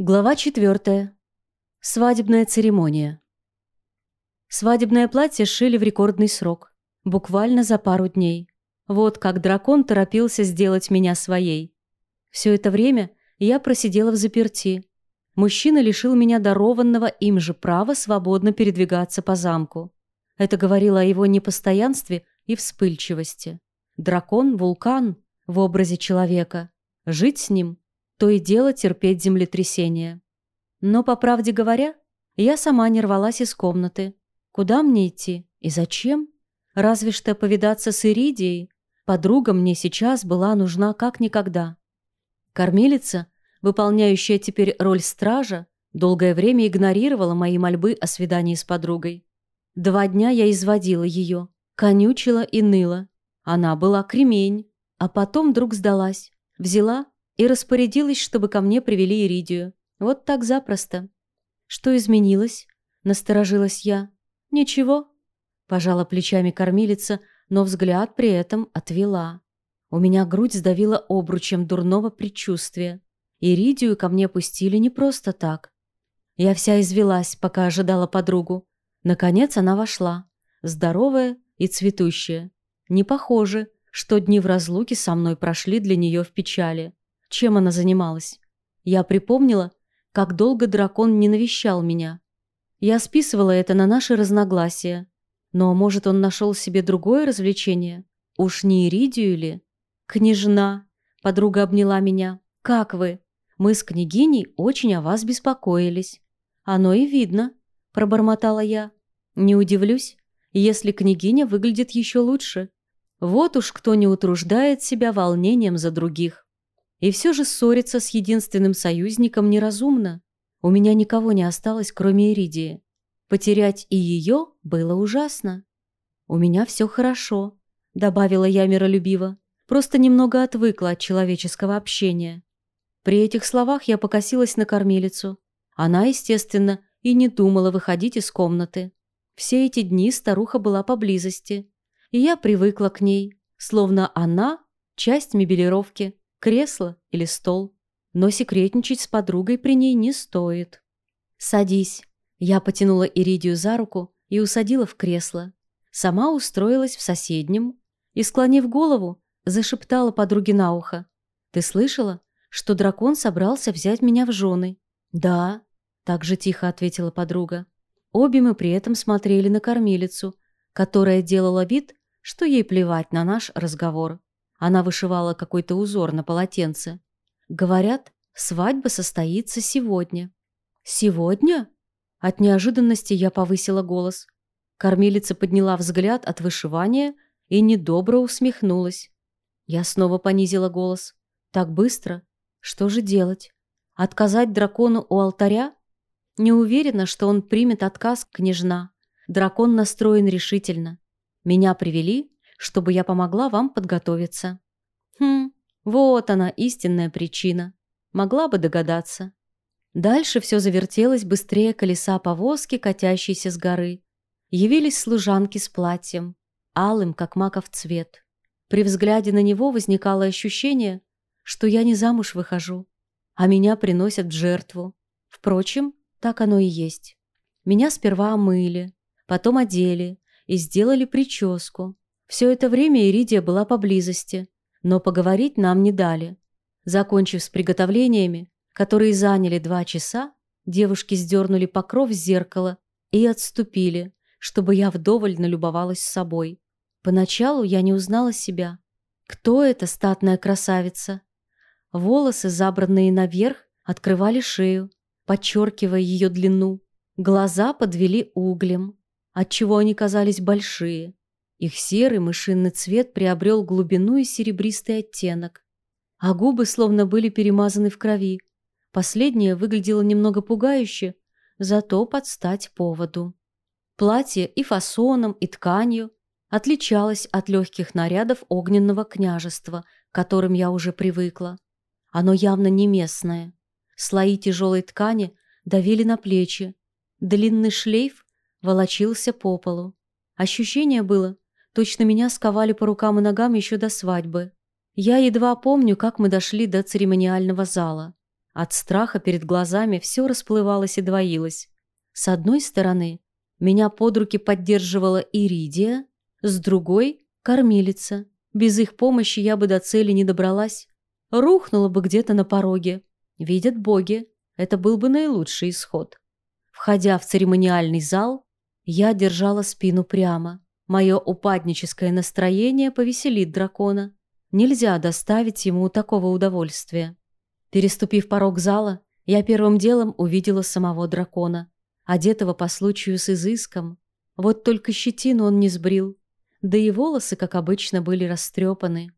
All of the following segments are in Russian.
Глава четвертая. Свадебная церемония. Свадебное платье шили в рекордный срок. Буквально за пару дней. Вот как дракон торопился сделать меня своей. Все это время я просидела в заперти. Мужчина лишил меня дарованного им же права свободно передвигаться по замку. Это говорило о его непостоянстве и вспыльчивости. Дракон – вулкан в образе человека. Жить с ним то и дело терпеть землетрясение. Но, по правде говоря, я сама не рвалась из комнаты. Куда мне идти и зачем? Разве что повидаться с Иридией. Подруга мне сейчас была нужна как никогда. Кормилица, выполняющая теперь роль стража, долгое время игнорировала мои мольбы о свидании с подругой. Два дня я изводила ее, конючила и ныла. Она была кремень, а потом вдруг сдалась. Взяла и распорядилась, чтобы ко мне привели Иридию. Вот так запросто. Что изменилось? Насторожилась я. Ничего. Пожала плечами кормилица, но взгляд при этом отвела. У меня грудь сдавила обручем дурного предчувствия. Иридию ко мне пустили не просто так. Я вся извелась, пока ожидала подругу. Наконец она вошла. Здоровая и цветущая. Не похоже, что дни в разлуке со мной прошли для нее в печали чем она занималась. Я припомнила, как долго дракон не навещал меня. Я списывала это на наши разногласия. Но, может, он нашел себе другое развлечение? Уж не Иридию ли? «Княжна!» — подруга обняла меня. «Как вы? Мы с княгиней очень о вас беспокоились». «Оно и видно», — пробормотала я. «Не удивлюсь, если княгиня выглядит еще лучше. Вот уж кто не утруждает себя волнением за других». И все же ссориться с единственным союзником неразумно. У меня никого не осталось, кроме Иридии. Потерять и ее было ужасно. «У меня все хорошо», — добавила я миролюбиво. «Просто немного отвыкла от человеческого общения». При этих словах я покосилась на кормилицу. Она, естественно, и не думала выходить из комнаты. Все эти дни старуха была поблизости, и я привыкла к ней, словно она — часть мебелировки, кресло или стол. Но секретничать с подругой при ней не стоит. «Садись». Я потянула Иридию за руку и усадила в кресло. Сама устроилась в соседнем и, склонив голову, зашептала подруге на ухо. «Ты слышала, что дракон собрался взять меня в жены?» «Да», — так же тихо ответила подруга. Обе мы при этом смотрели на кормилицу, которая делала вид, что ей плевать на наш разговор. Она вышивала какой-то узор на полотенце. Говорят, свадьба состоится сегодня. Сегодня? От неожиданности я повысила голос. Кормилица подняла взгляд от вышивания и недобро усмехнулась. Я снова понизила голос. Так быстро? Что же делать? Отказать дракону у алтаря? Не уверена, что он примет отказ, княжна. Дракон настроен решительно. Меня привели, чтобы я помогла вам подготовиться». «Хм, вот она, истинная причина. Могла бы догадаться». Дальше все завертелось быстрее колеса повозки, катящейся с горы. Явились служанки с платьем, алым, как маков цвет. При взгляде на него возникало ощущение, что я не замуж выхожу, а меня приносят в жертву. Впрочем, так оно и есть. Меня сперва омыли, потом одели и сделали прическу, все это время Иридия была поблизости, но поговорить нам не дали. Закончив с приготовлениями, которые заняли два часа, девушки сдернули покров с зеркала и отступили, чтобы я вдоволь налюбовалась собой. Поначалу я не узнала себя. Кто эта статная красавица? Волосы, забранные наверх, открывали шею, подчеркивая ее длину. Глаза подвели углем, отчего они казались большие. Их серый мышиный цвет приобрел глубину и серебристый оттенок, а губы словно были перемазаны в крови. Последнее выглядело немного пугающе, зато под стать поводу. Платье и фасоном, и тканью отличалось от легких нарядов огненного княжества, к которым я уже привыкла. Оно явно не местное. Слои тяжелой ткани давили на плечи. Длинный шлейф волочился по полу. Ощущение было, Точно меня сковали по рукам и ногам еще до свадьбы. Я едва помню, как мы дошли до церемониального зала. От страха перед глазами все расплывалось и двоилось. С одной стороны, меня под руки поддерживала Иридия, с другой — кормилица. Без их помощи я бы до цели не добралась. Рухнула бы где-то на пороге. Видят боги, это был бы наилучший исход. Входя в церемониальный зал, я держала спину прямо. Мое упадническое настроение повеселит дракона. Нельзя доставить ему такого удовольствия. Переступив порог зала, я первым делом увидела самого дракона, одетого по случаю с изыском. Вот только щетину он не сбрил, да и волосы, как обычно, были растрепаны.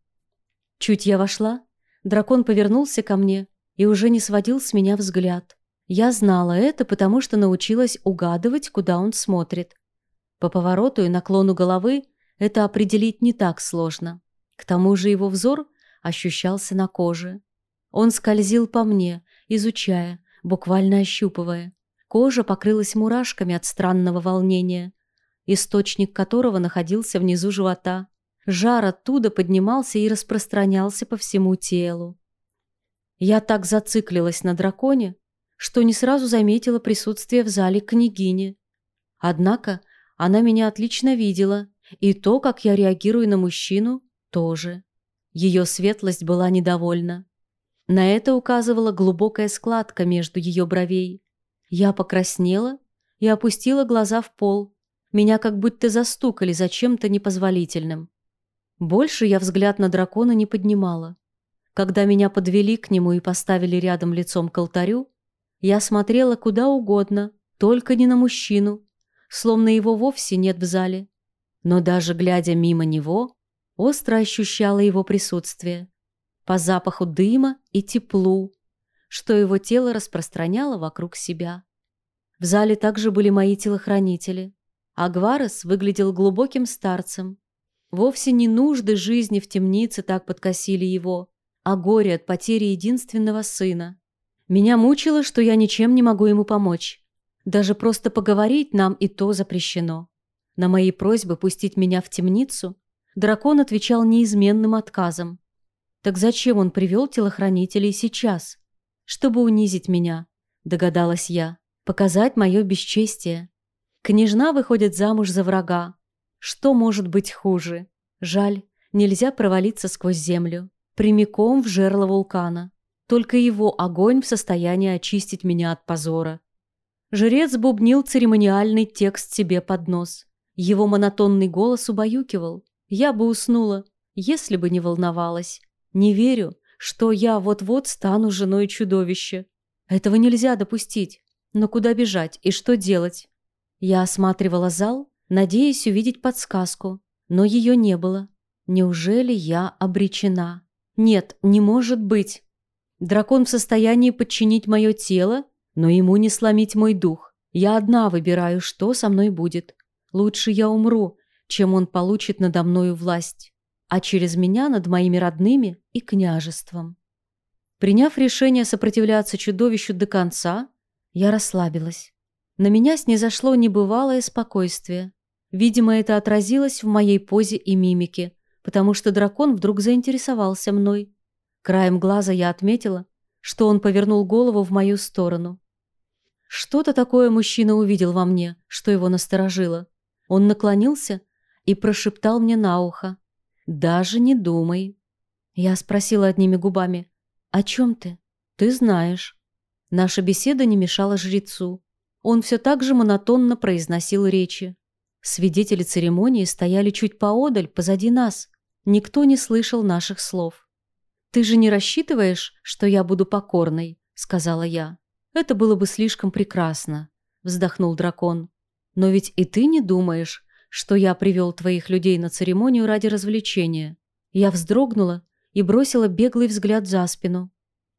Чуть я вошла, дракон повернулся ко мне и уже не сводил с меня взгляд. Я знала это, потому что научилась угадывать, куда он смотрит. По повороту и наклону головы это определить не так сложно. К тому же его взор ощущался на коже. Он скользил по мне, изучая, буквально ощупывая. Кожа покрылась мурашками от странного волнения, источник которого находился внизу живота. Жар оттуда поднимался и распространялся по всему телу. Я так зациклилась на драконе, что не сразу заметила присутствие в зале княгини. Однако она меня отлично видела, и то, как я реагирую на мужчину, тоже. Ее светлость была недовольна. На это указывала глубокая складка между ее бровей. Я покраснела и опустила глаза в пол. Меня как будто застукали за чем-то непозволительным. Больше я взгляд на дракона не поднимала. Когда меня подвели к нему и поставили рядом лицом к алтарю, я смотрела куда угодно, только не на мужчину, словно его вовсе нет в зале. Но даже глядя мимо него, остро ощущала его присутствие. По запаху дыма и теплу, что его тело распространяло вокруг себя. В зале также были мои телохранители. Агварес выглядел глубоким старцем. Вовсе не нужды жизни в темнице так подкосили его, а горе от потери единственного сына. Меня мучило, что я ничем не могу ему помочь. Даже просто поговорить нам и то запрещено. На мои просьбы пустить меня в темницу дракон отвечал неизменным отказом. Так зачем он привел телохранителей сейчас? Чтобы унизить меня, догадалась я, показать мое бесчестие. Княжна выходит замуж за врага. Что может быть хуже? Жаль, нельзя провалиться сквозь землю, прямиком в жерло вулкана. Только его огонь в состоянии очистить меня от позора. Жрец бубнил церемониальный текст себе под нос. Его монотонный голос убаюкивал. Я бы уснула, если бы не волновалась. Не верю, что я вот-вот стану женой чудовища. Этого нельзя допустить. Но куда бежать и что делать? Я осматривала зал, надеясь увидеть подсказку, но ее не было. Неужели я обречена? Нет, не может быть. Дракон в состоянии подчинить мое тело, но ему не сломить мой дух. Я одна выбираю, что со мной будет. Лучше я умру, чем он получит надо мною власть, а через меня над моими родными и княжеством. Приняв решение сопротивляться чудовищу до конца, я расслабилась. На меня снизошло небывалое спокойствие. Видимо, это отразилось в моей позе и мимике, потому что дракон вдруг заинтересовался мной. Краем глаза я отметила, что он повернул голову в мою сторону. Что-то такое мужчина увидел во мне, что его насторожило. Он наклонился и прошептал мне на ухо. «Даже не думай». Я спросила одними губами. «О чем ты?» «Ты знаешь». Наша беседа не мешала жрецу. Он все так же монотонно произносил речи. Свидетели церемонии стояли чуть поодаль, позади нас. Никто не слышал наших слов. «Ты же не рассчитываешь, что я буду покорной?» — сказала я. «Это было бы слишком прекрасно», — вздохнул дракон. «Но ведь и ты не думаешь, что я привел твоих людей на церемонию ради развлечения?» Я вздрогнула и бросила беглый взгляд за спину.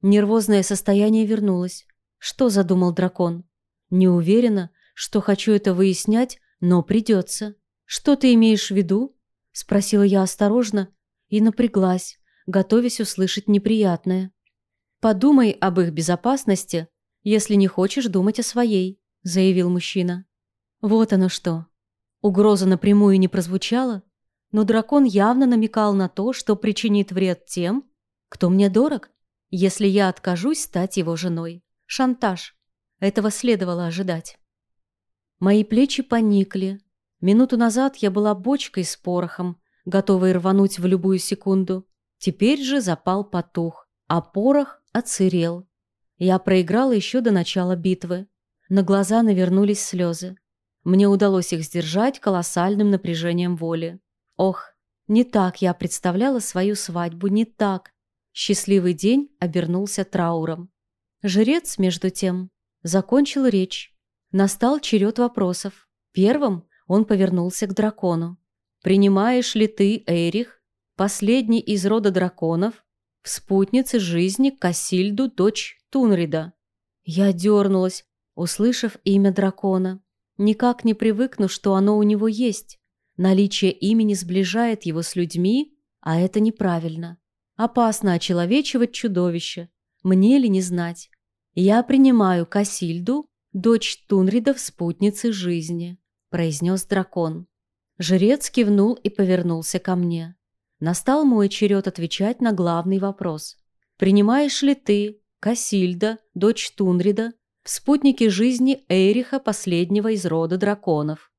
Нервозное состояние вернулось. Что задумал дракон? Не уверена, что хочу это выяснять, но придется. «Что ты имеешь в виду?» — спросила я осторожно и напряглась готовясь услышать неприятное. «Подумай об их безопасности, если не хочешь думать о своей», — заявил мужчина. Вот оно что. Угроза напрямую не прозвучала, но дракон явно намекал на то, что причинит вред тем, кто мне дорог. если я откажусь стать его женой. Шантаж. Этого следовало ожидать. Мои плечи поникли. Минуту назад я была бочкой с порохом, готовой рвануть в любую секунду. Теперь же запал потух, а порох отсырел. Я проиграла еще до начала битвы. На глаза навернулись слезы. Мне удалось их сдержать колоссальным напряжением воли. Ох, не так я представляла свою свадьбу, не так. Счастливый день обернулся трауром. Жрец, между тем, закончил речь. Настал черед вопросов. Первым он повернулся к дракону. «Принимаешь ли ты, Эрих, последний из рода драконов, в спутнице жизни Касильду, дочь Тунрида?» Я дернулась, услышав имя дракона. Никак не привыкну, что оно у него есть. Наличие имени сближает его с людьми, а это неправильно. Опасно очеловечивать чудовище. Мне ли не знать? Я принимаю Касильду, дочь Тунридов, спутницы жизни, произнес дракон. Жрец кивнул и повернулся ко мне. Настал мой черед отвечать на главный вопрос. Принимаешь ли ты, Касильда, дочь Тунрида, в спутнике жизни Эриха, последнего из рода драконов?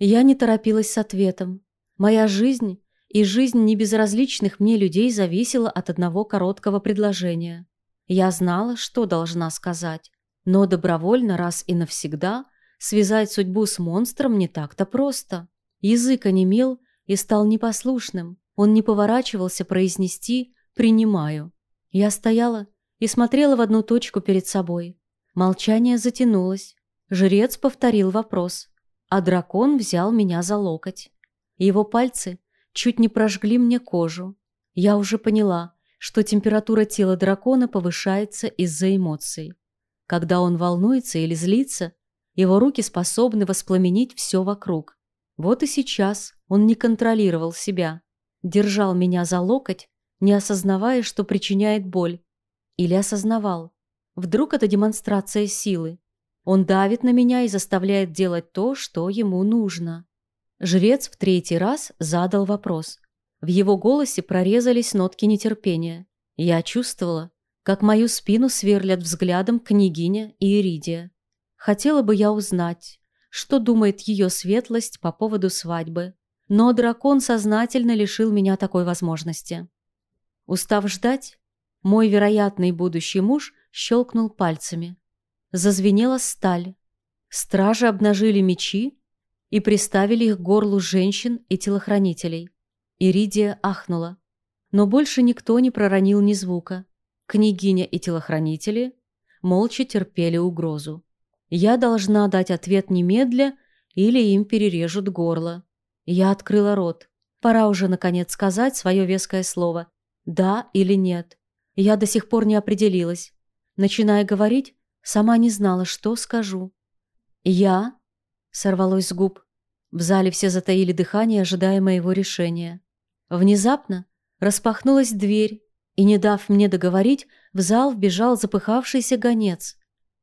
Я не торопилась с ответом. Моя жизнь и жизнь небезразличных мне людей зависела от одного короткого предложения. Я знала, что должна сказать, но добровольно раз и навсегда связать судьбу с монстром не так-то просто. Язык онемел и стал непослушным. Он не поворачивался произнести «принимаю». Я стояла и смотрела в одну точку перед собой. Молчание затянулось. Жрец повторил вопрос, а дракон взял меня за локоть. Его пальцы чуть не прожгли мне кожу. Я уже поняла, что температура тела дракона повышается из-за эмоций. Когда он волнуется или злится, его руки способны воспламенить все вокруг. Вот и сейчас он не контролировал себя, держал меня за локоть, не осознавая, что причиняет боль. Или осознавал. Вдруг это демонстрация силы. Он давит на меня и заставляет делать то, что ему нужно. Жрец в третий раз задал вопрос. В его голосе прорезались нотки нетерпения. Я чувствовала, как мою спину сверлят взглядом княгиня и Иридия. Хотела бы я узнать, что думает ее светлость по поводу свадьбы, но дракон сознательно лишил меня такой возможности. Устав ждать, мой вероятный будущий муж щелкнул пальцами. Зазвенела сталь. Стражи обнажили мечи и приставили их к горлу женщин и телохранителей. Иридия ахнула. Но больше никто не проронил ни звука. Княгиня и телохранители молча терпели угрозу. Я должна дать ответ немедля, или им перережут горло. Я открыла рот. Пора уже, наконец, сказать свое веское слово. Да или нет. Я до сих пор не определилась. Начиная говорить, сама не знала, что скажу. «Я сорвалось с губ. В зале все затаили дыхание, ожидая моего решения. Внезапно распахнулась дверь, и, не дав мне договорить, в зал вбежал запыхавшийся гонец.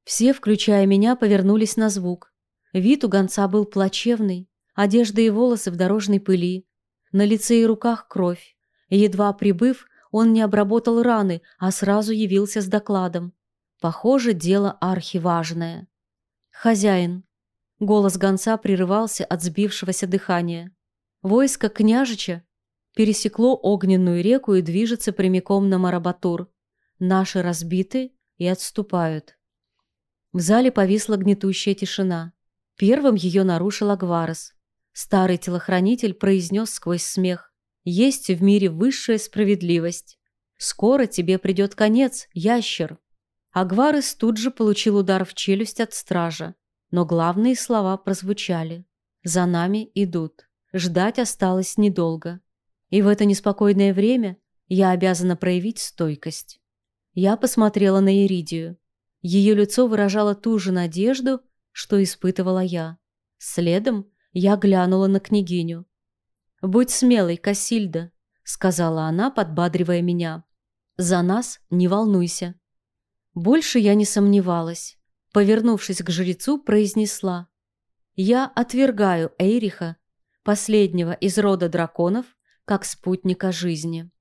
Все, включая меня, повернулись на звук. Вид у гонца был плачевный, одежда и волосы в дорожной пыли, на лице и руках кровь. Едва прибыв, он не обработал раны, а сразу явился с докладом. Похоже, дело архиважное. «Хозяин, Голос гонца прерывался от сбившегося дыхания. Войско княжича пересекло огненную реку и движется прямиком на Марабатур. Наши разбиты и отступают. В зале повисла гнетущая тишина. Первым ее нарушил Агварес. Старый телохранитель произнес сквозь смех. «Есть в мире высшая справедливость. Скоро тебе придет конец, ящер». Агварес тут же получил удар в челюсть от стража. Но главные слова прозвучали. «За нами идут. Ждать осталось недолго. И в это неспокойное время я обязана проявить стойкость». Я посмотрела на Иридию. Ее лицо выражало ту же надежду, что испытывала я. Следом я глянула на княгиню. «Будь смелой, Касильда», — сказала она, подбадривая меня. «За нас не волнуйся». Больше я не сомневалась. Повернувшись к жрецу, произнесла «Я отвергаю Эйриха, последнего из рода драконов, как спутника жизни».